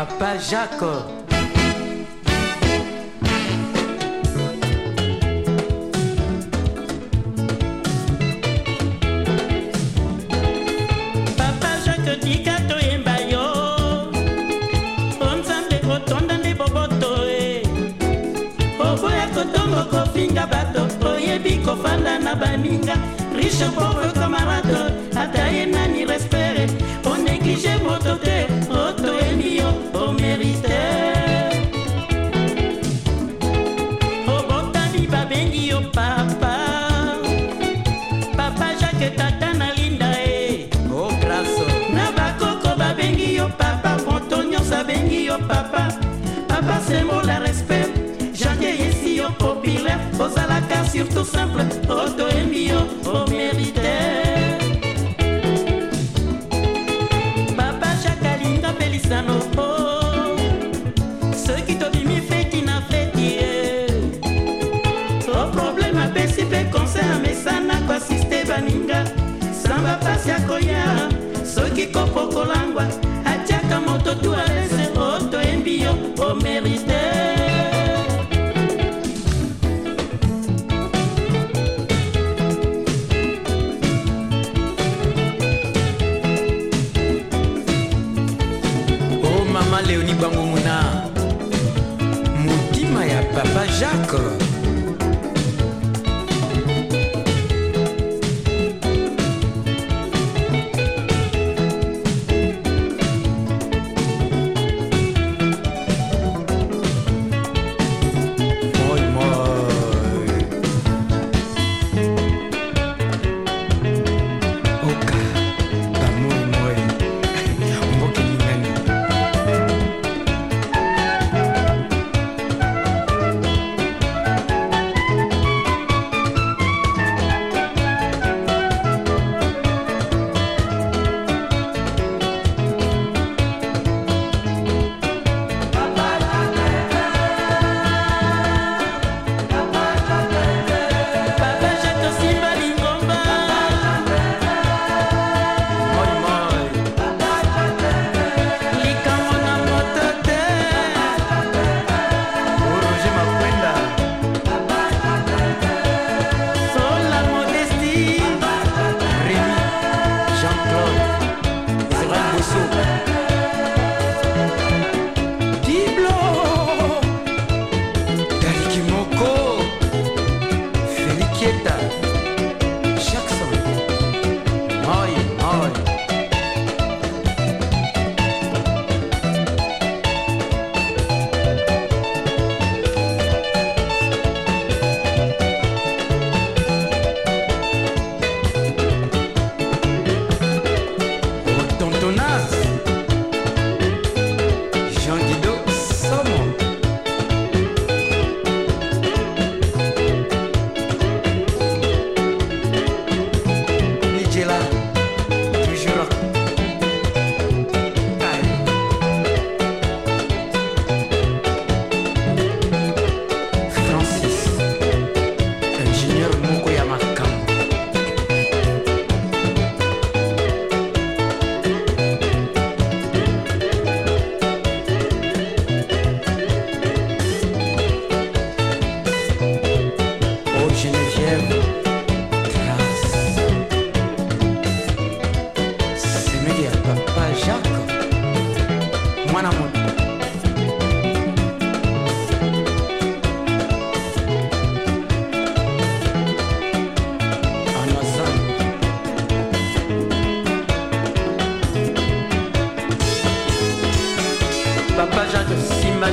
Papa Jacob. Papa Jacques Dikato Embayo, Onzambe Kotonda nde Boboto, e. Oboya Kotongo Kofinga Bato, Oyebi Kofanda na Baninga, Riche Pauvre Camarade, Atayena. nabengi yo papa papa sembola respect jakeyesi yo populaire ozalaka surtout simple otoyembi yo omérite papa jakalinga pelisano oh. soki tobimi feti na feti eh. o probleme apesi mpe konser amesana koasiste baninga samba pasi akoya soki kopokolangwa atiaka moto tuale bango mona motima ya papa jacques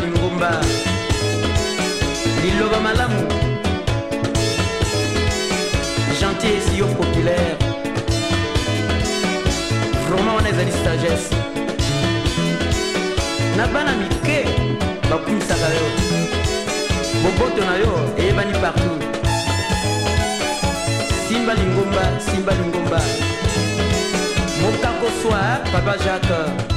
lingumba liloba malamu gentil esiyo populaire vraiment est ezali sagesse na bana mike bakumisaka yo boboto na yo eyebani partout simba lingomba simba lingomba mokakoswa papa jacques